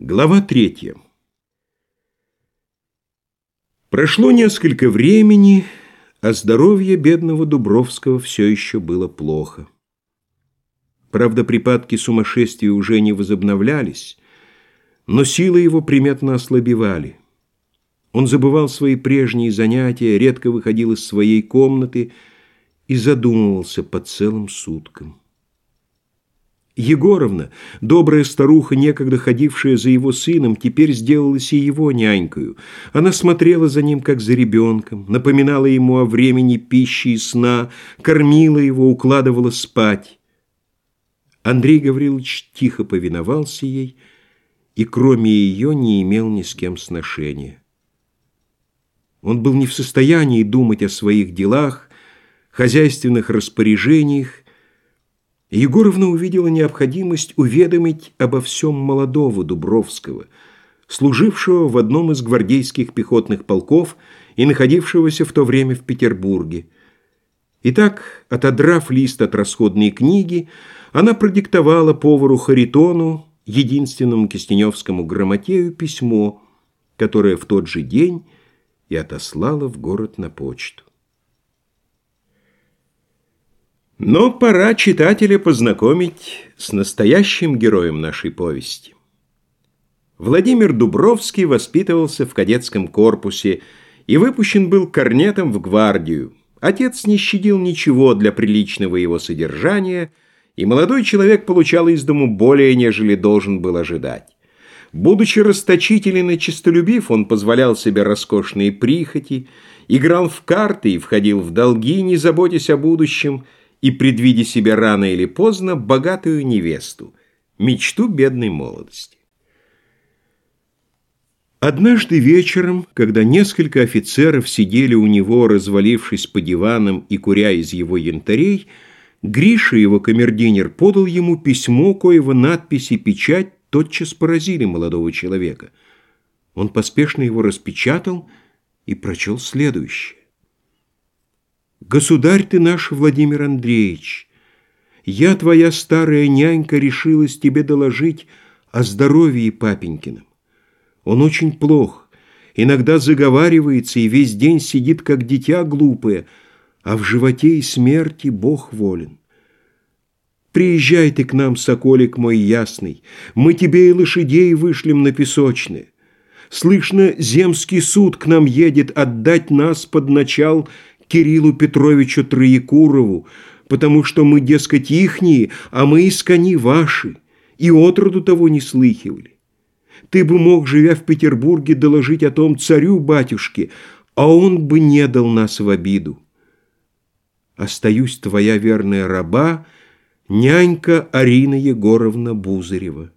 Глава третья. Прошло несколько времени, а здоровье бедного Дубровского все еще было плохо. Правда, припадки сумасшествия уже не возобновлялись, но силы его приметно ослабевали. Он забывал свои прежние занятия, редко выходил из своей комнаты и задумывался по целым суткам. Егоровна, добрая старуха, некогда ходившая за его сыном, теперь сделалась и его нянькою. Она смотрела за ним, как за ребенком, напоминала ему о времени пищи и сна, кормила его, укладывала спать. Андрей Гаврилович тихо повиновался ей и, кроме ее, не имел ни с кем сношения. Он был не в состоянии думать о своих делах, хозяйственных распоряжениях, Егоровна увидела необходимость уведомить обо всем молодого Дубровского, служившего в одном из гвардейских пехотных полков и находившегося в то время в Петербурге. Итак, отодрав лист от расходной книги, она продиктовала повару Харитону, единственному кистеневскому грамотею, письмо, которое в тот же день и отослала в город на почту. Но пора читателя познакомить с настоящим героем нашей повести. Владимир Дубровский воспитывался в кадетском корпусе и выпущен был корнетом в гвардию. Отец не щадил ничего для приличного его содержания, и молодой человек получал из дому более, нежели должен был ожидать. Будучи расточителен и честолюбив, он позволял себе роскошные прихоти, играл в карты и входил в долги, не заботясь о будущем – и, предвидя себе рано или поздно, богатую невесту, мечту бедной молодости. Однажды вечером, когда несколько офицеров сидели у него, развалившись по диванам и куря из его янтарей, Гриша, его камердинер, подал ему письмо, коего надпись и печать тотчас поразили молодого человека. Он поспешно его распечатал и прочел следующее. Государь ты наш, Владимир Андреевич, я, твоя старая нянька, решилась тебе доложить о здоровье папенькиным. Он очень плох, иногда заговаривается и весь день сидит, как дитя глупое, а в животе и смерти Бог волен. Приезжай ты к нам, соколик мой ясный, мы тебе и лошадей вышлем на песочные. Слышно, земский суд к нам едет отдать нас под начал Кириллу Петровичу Троекурову, потому что мы, дескать, ихние, а мы из кони ваши, и отроду того не слыхивали. Ты бы мог, живя в Петербурге, доложить о том царю-батюшке, а он бы не дал нас в обиду. Остаюсь твоя верная раба, нянька Арина Егоровна Бузарева.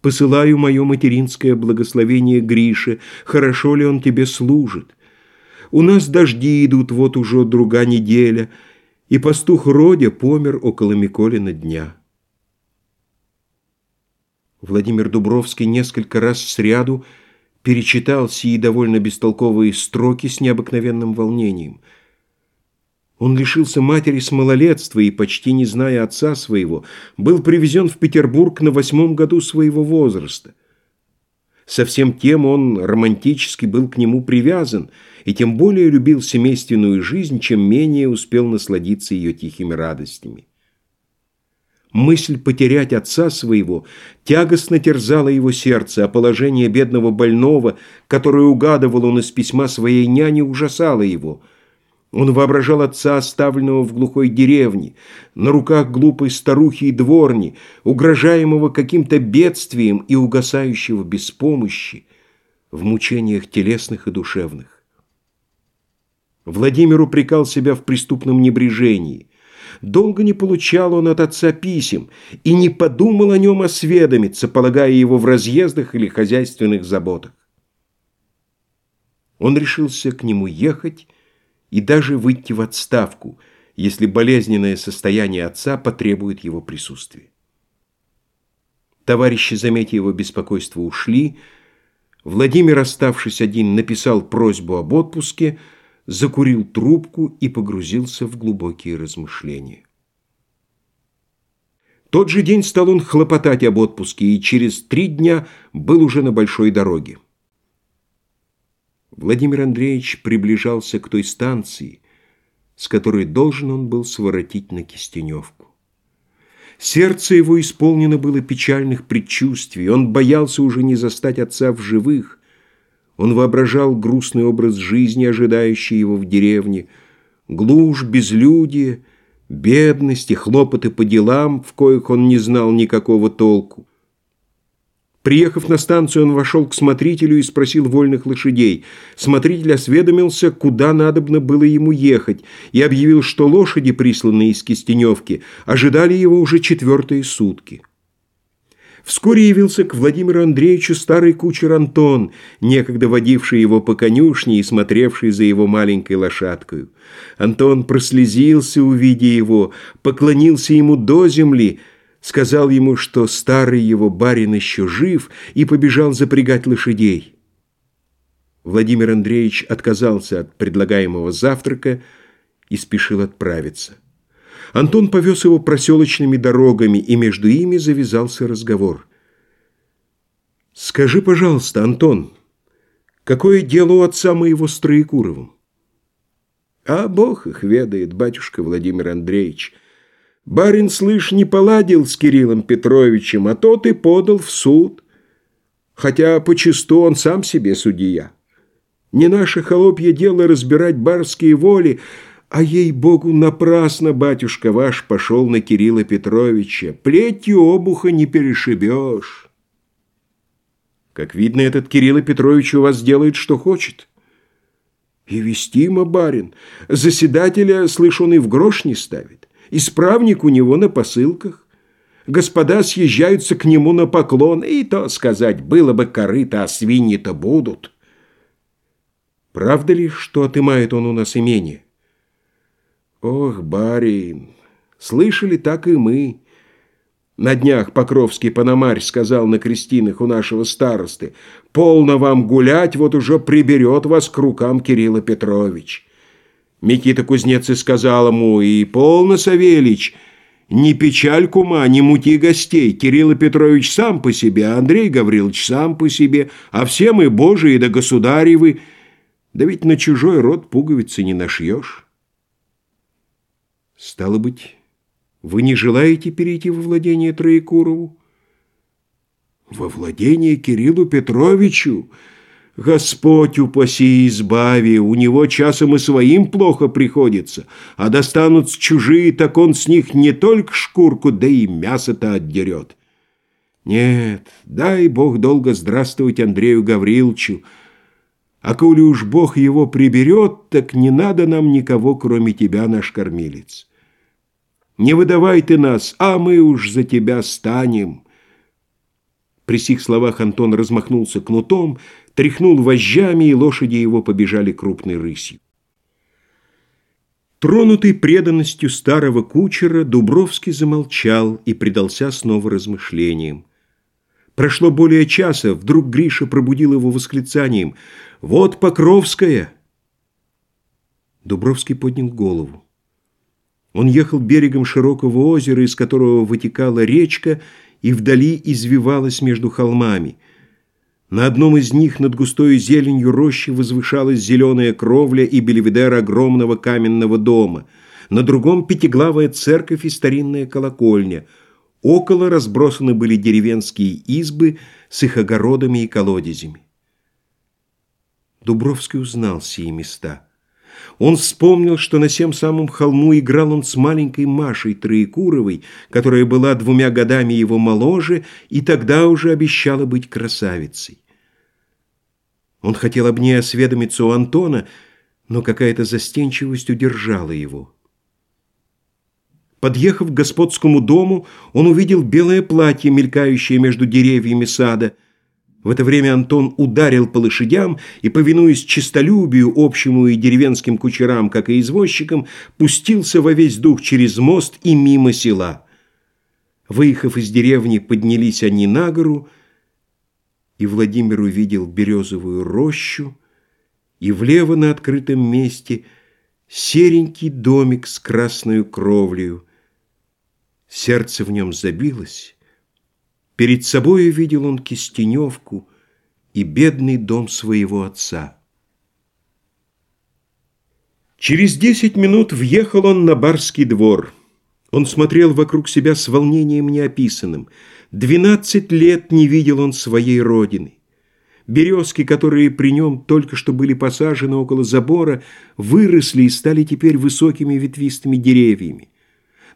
Посылаю мое материнское благословение Грише, хорошо ли он тебе служит. У нас дожди идут вот уже друга неделя, и пастух Родя помер около Миколина дня. Владимир Дубровский несколько раз сряду перечитал сии довольно бестолковые строки с необыкновенным волнением. Он лишился матери с малолетства и, почти не зная отца своего, был привезен в Петербург на восьмом году своего возраста – Совсем тем он романтически был к нему привязан и тем более любил семейственную жизнь, чем менее успел насладиться ее тихими радостями. Мысль потерять отца своего тягостно терзала его сердце, а положение бедного больного, которое угадывал он из письма своей няни, ужасало его – он воображал отца, оставленного в глухой деревне, на руках глупой старухи и дворни, угрожаемого каким-то бедствием и угасающего без помощи в мучениях телесных и душевных. Владимир упрекал себя в преступном небрежении. Долго не получал он от отца писем и не подумал о нем осведомиться, полагая его в разъездах или хозяйственных заботах. Он решился к нему ехать и даже выйти в отставку, если болезненное состояние отца потребует его присутствия. Товарищи, заметив его беспокойство, ушли. Владимир, оставшись один, написал просьбу об отпуске, закурил трубку и погрузился в глубокие размышления. Тот же день стал он хлопотать об отпуске и через три дня был уже на большой дороге. Владимир Андреевич приближался к той станции, с которой должен он был своротить на Кистеневку. Сердце его исполнено было печальных предчувствий, он боялся уже не застать отца в живых, он воображал грустный образ жизни, ожидающий его в деревне, глушь, безлюдие, бедность и хлопоты по делам, в коих он не знал никакого толку. Приехав на станцию, он вошел к смотрителю и спросил вольных лошадей. Смотритель осведомился, куда надобно было ему ехать, и объявил, что лошади, присланные из Кистеневки, ожидали его уже четвертые сутки. Вскоре явился к Владимиру Андреевичу старый кучер Антон, некогда водивший его по конюшне и смотревший за его маленькой лошадкой. Антон прослезился, увидя его, поклонился ему до земли – сказал ему, что старый его барин еще жив, и побежал запрягать лошадей. Владимир Андреевич отказался от предлагаемого завтрака и спешил отправиться. Антон повез его проселочными дорогами, и между ими завязался разговор. «Скажи, пожалуйста, Антон, какое дело у отца моего с Троекуровым?» «А Бог их ведает, батюшка Владимир Андреевич», Барин, слышь, не поладил с Кириллом Петровичем, а тот и подал в суд. Хотя почасту он сам себе судья. Не наше холопье дело разбирать барские воли, а ей-богу, напрасно батюшка ваш пошел на Кирилла Петровича. Плетью обуха не перешибешь. Как видно, этот Кирилл Петрович у вас делает, что хочет. И вестимо, барин. Заседателя, слышь, он и в грош не ставит. Исправник у него на посылках. Господа съезжаются к нему на поклон, и то сказать, было бы корыто, а свиньи-то будут. Правда ли, что отымает он у нас имение? Ох, барин, слышали так и мы. На днях Покровский Пономарь сказал на крестинах у нашего старосты, «Полно вам гулять, вот уже приберет вас к рукам Кирилла Петрович». Микита Кузнец и сказал ему, и полно, Савельич, не печаль кума, не мути гостей, Кирилл Петрович сам по себе, Андрей Гаврилович сам по себе, а все мы божии да государевы, да ведь на чужой род пуговицы не нашьешь. Стало быть, вы не желаете перейти во владение Троекурову? Во владение Кириллу Петровичу? Господь упаси и избави, у него часом и своим плохо приходится, а достанут чужие, так он с них не только шкурку, да и мясо-то отдерет. Нет, дай Бог долго здравствовать Андрею Гавриловичу, а коли уж Бог его приберет, так не надо нам никого, кроме тебя, наш кормилец. Не выдавай ты нас, а мы уж за тебя станем». При сих словах Антон размахнулся кнутом, тряхнул вожжами, и лошади его побежали крупной рысью. Тронутый преданностью старого кучера, Дубровский замолчал и предался снова размышлениям. Прошло более часа, вдруг Гриша пробудил его восклицанием «Вот Покровская!» Дубровский поднял голову. Он ехал берегом широкого озера, из которого вытекала речка, и вдали извивалась между холмами. На одном из них над густой зеленью рощи возвышалась зеленая кровля и бельведер огромного каменного дома, на другом пятиглавая церковь и старинная колокольня. Около разбросаны были деревенские избы с их огородами и колодезями. Дубровский узнал сие места – он вспомнил, что на сем самом холму играл он с маленькой Машей Троекуровой, которая была двумя годами его моложе и тогда уже обещала быть красавицей. Он хотел об ней осведомиться у Антона, но какая-то застенчивость удержала его. Подъехав к господскому дому, он увидел белое платье, мелькающее между деревьями сада – в это время Антон ударил по лошадям и, повинуясь честолюбию общему и деревенским кучерам, как и извозчикам, пустился во весь дух через мост и мимо села. Выехав из деревни, поднялись они на гору, и Владимир увидел березовую рощу, и влево на открытом месте серенький домик с красной кровлею, Сердце в нем забилось. Перед собой увидел он кистеневку и бедный дом своего отца. Через десять минут въехал он на барский двор. Он смотрел вокруг себя с волнением неописанным. Двенадцать лет не видел он своей родины. Березки, которые при нем только что были посажены около забора, выросли и стали теперь высокими ветвистыми деревьями.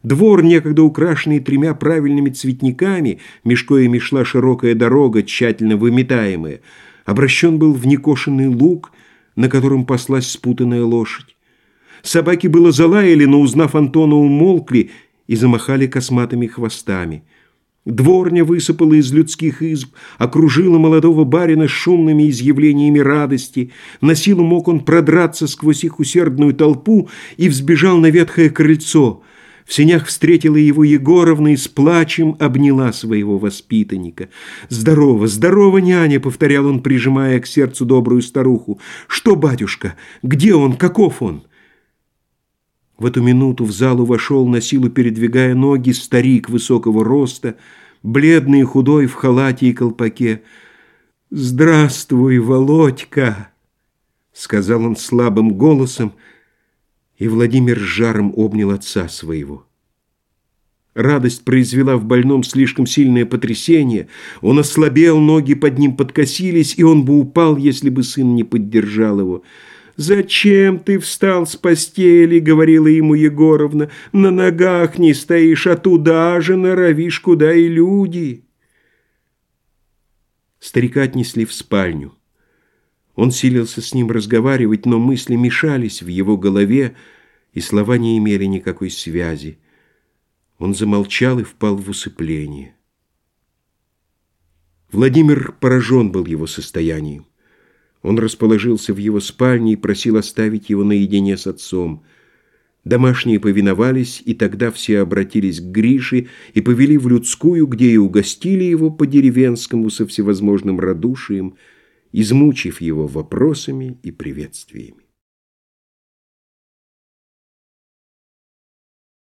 Двор, некогда украшенный тремя правильными цветниками, меж коими шла широкая дорога, тщательно выметаемая, обращен был в некошенный луг, на котором паслась спутанная лошадь. Собаки было залаяли, но, узнав Антона, умолкли и замахали косматыми хвостами – Дворня высыпала из людских изб, окружила молодого барина шумными изъявлениями радости. На силу мог он продраться сквозь их усердную толпу и взбежал на ветхое крыльцо. В сенях встретила его Егоровна и с плачем обняла своего воспитанника. «Здорово, здорово, няня!» — повторял он, прижимая к сердцу добрую старуху. «Что, батюшка? Где он? Каков он?» В эту минуту в залу вошел, на силу передвигая ноги, старик высокого роста, бледный и худой в халате и колпаке. «Здравствуй, Володька!» — сказал он слабым голосом, и Владимир жаром обнял отца своего. Радость произвела в больном слишком сильное потрясение. Он ослабел, ноги под ним подкосились, и он бы упал, если бы сын не поддержал его. «Зачем ты встал с постели?» — говорила ему Егоровна. «На ногах не стоишь, а туда же норовишь, куда и люди». Старика отнесли в спальню. Он силился с ним разговаривать, но мысли мешались в его голове, и слова не имели никакой связи. Он замолчал и впал в усыпление. Владимир поражен был его состоянием. Он расположился в его спальне и просил оставить его наедине с отцом. Домашние повиновались, и тогда все обратились к Грише и повели в людскую, где и угостили его по-деревенскому со всевозможным радушием, измучив его вопросами и приветствиями.